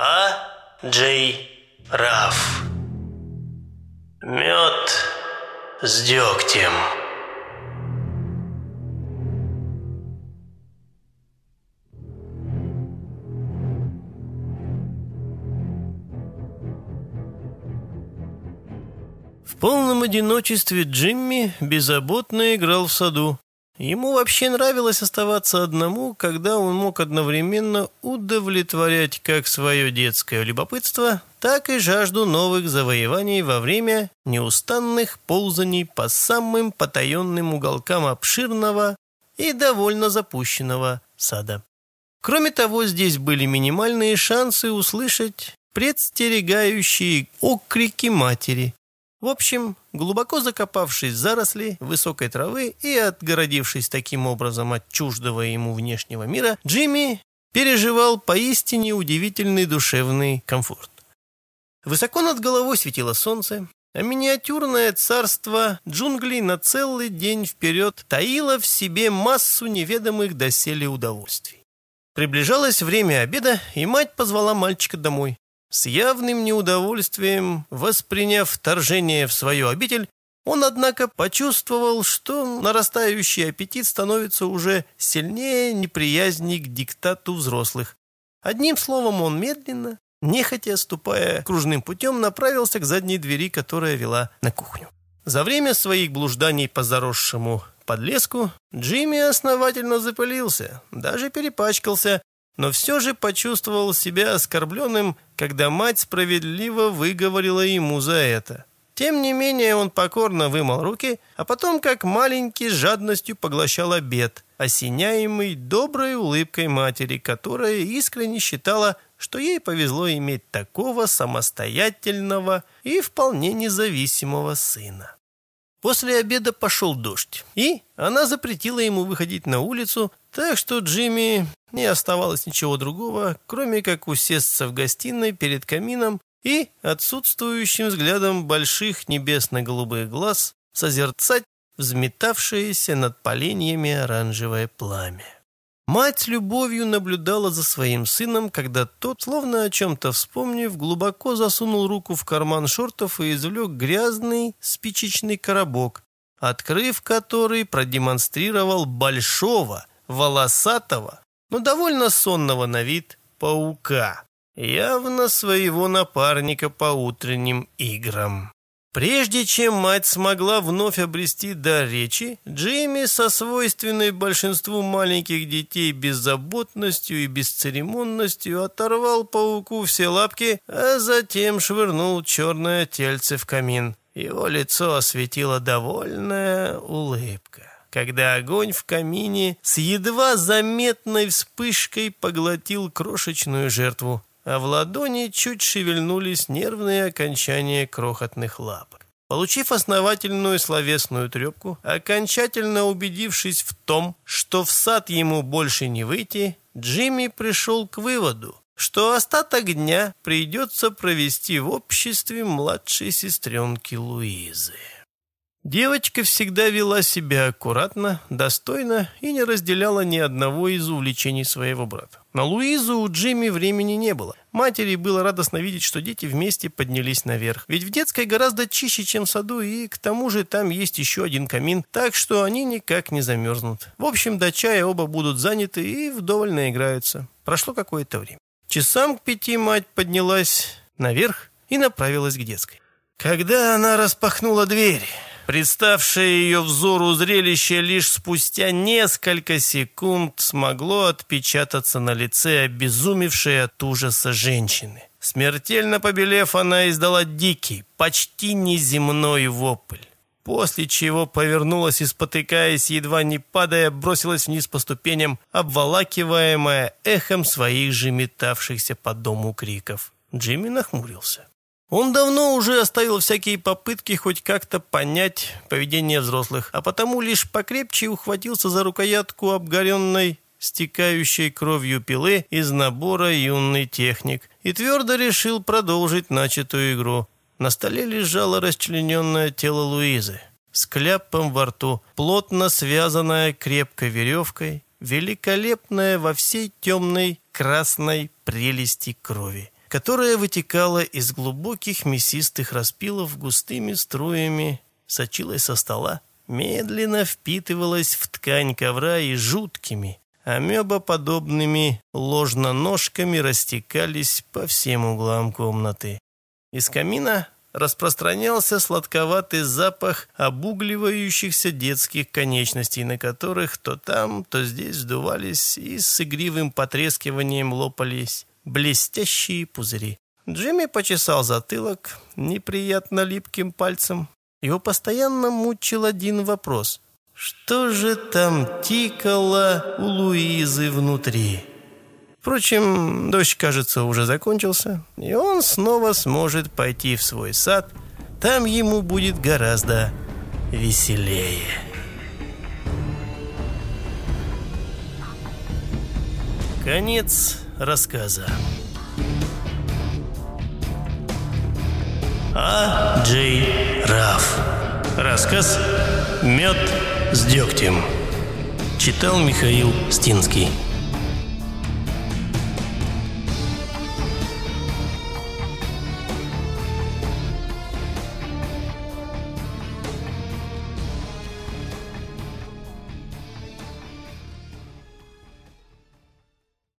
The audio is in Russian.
А. Джей Раф. Мед с дегтем. В полном одиночестве Джимми беззаботно играл в саду. Ему вообще нравилось оставаться одному, когда он мог одновременно удовлетворять как свое детское любопытство, так и жажду новых завоеваний во время неустанных ползаний по самым потаенным уголкам обширного и довольно запущенного сада. Кроме того, здесь были минимальные шансы услышать предстерегающие окрики матери, в общем, глубоко закопавшись в заросли высокой травы и отгородившись таким образом от чуждого ему внешнего мира, Джимми переживал поистине удивительный душевный комфорт. Высоко над головой светило солнце, а миниатюрное царство джунглей на целый день вперед таило в себе массу неведомых доселе удовольствий. Приближалось время обеда, и мать позвала мальчика домой. С явным неудовольствием, восприняв вторжение в свою обитель, он, однако, почувствовал, что нарастающий аппетит становится уже сильнее неприязни к диктату взрослых. Одним словом, он медленно, нехотя ступая кружным путем, направился к задней двери, которая вела на кухню. За время своих блужданий по заросшему подлеску Джимми основательно запылился, даже перепачкался, но все же почувствовал себя оскорбленным, когда мать справедливо выговорила ему за это. Тем не менее он покорно вымыл руки, а потом как маленький с жадностью поглощал обед, осеняемый доброй улыбкой матери, которая искренне считала, что ей повезло иметь такого самостоятельного и вполне независимого сына. После обеда пошел дождь, и она запретила ему выходить на улицу, так что Джимми не оставалось ничего другого, кроме как усесться в гостиной перед камином и отсутствующим взглядом больших небесно-голубых глаз созерцать взметавшееся над поленьями оранжевое пламя. Мать с любовью наблюдала за своим сыном, когда тот, словно о чем-то вспомнив, глубоко засунул руку в карман шортов и извлек грязный спичечный коробок, открыв который продемонстрировал большого, волосатого, но довольно сонного на вид паука, явно своего напарника по утренним играм. Прежде чем мать смогла вновь обрести дар речи, Джимми со свойственной большинству маленьких детей беззаботностью и бесцеремонностью оторвал пауку все лапки, а затем швырнул черное тельце в камин. Его лицо осветила довольная улыбка когда огонь в камине с едва заметной вспышкой поглотил крошечную жертву а в ладони чуть шевельнулись нервные окончания крохотных лапок. Получив основательную словесную трепку, окончательно убедившись в том, что в сад ему больше не выйти, Джимми пришел к выводу, что остаток дня придется провести в обществе младшей сестренки Луизы. Девочка всегда вела себя аккуратно, достойно и не разделяла ни одного из увлечений своего брата. На Луизу у Джимми времени не было. Матери было радостно видеть, что дети вместе поднялись наверх. Ведь в детской гораздо чище, чем в саду, и к тому же там есть еще один камин, так что они никак не замерзнут. В общем, до чая оба будут заняты и вдоволь наиграются. Прошло какое-то время. Часам к пяти мать поднялась наверх и направилась к детской. Когда она распахнула дверь... Представшее ее взору зрелище лишь спустя несколько секунд смогло отпечататься на лице обезумевшей от ужаса женщины. Смертельно побелев, она издала дикий, почти неземной вопль. После чего повернулась и, спотыкаясь, едва не падая, бросилась вниз по ступеням, обволакиваемая эхом своих же метавшихся по дому криков. Джимми нахмурился. Он давно уже оставил всякие попытки хоть как-то понять поведение взрослых, а потому лишь покрепче ухватился за рукоятку обгоренной, стекающей кровью пилы из набора юный техник и твердо решил продолжить начатую игру. На столе лежало расчлененное тело Луизы с кляпом во рту, плотно связанная крепкой веревкой, великолепная во всей темной красной прелести крови. Которая вытекала из глубоких мясистых распилов густыми струями, сочилась со стола, медленно впитывалась в ткань ковра и жуткими, амебоподобными ложноножками растекались по всем углам комнаты. Из камина распространялся сладковатый запах обугливающихся детских конечностей, на которых то там, то здесь вдувались и с игривым потрескиванием лопались блестящие пузыри. Джимми почесал затылок неприятно липким пальцем. Его постоянно мучил один вопрос. Что же там тикало у Луизы внутри? Впрочем, дождь, кажется, уже закончился, и он снова сможет пойти в свой сад. Там ему будет гораздо веселее. Конец рассказа. А. Джей Раф. Рассказ «Мед с дегтем». Читал Михаил Стинский.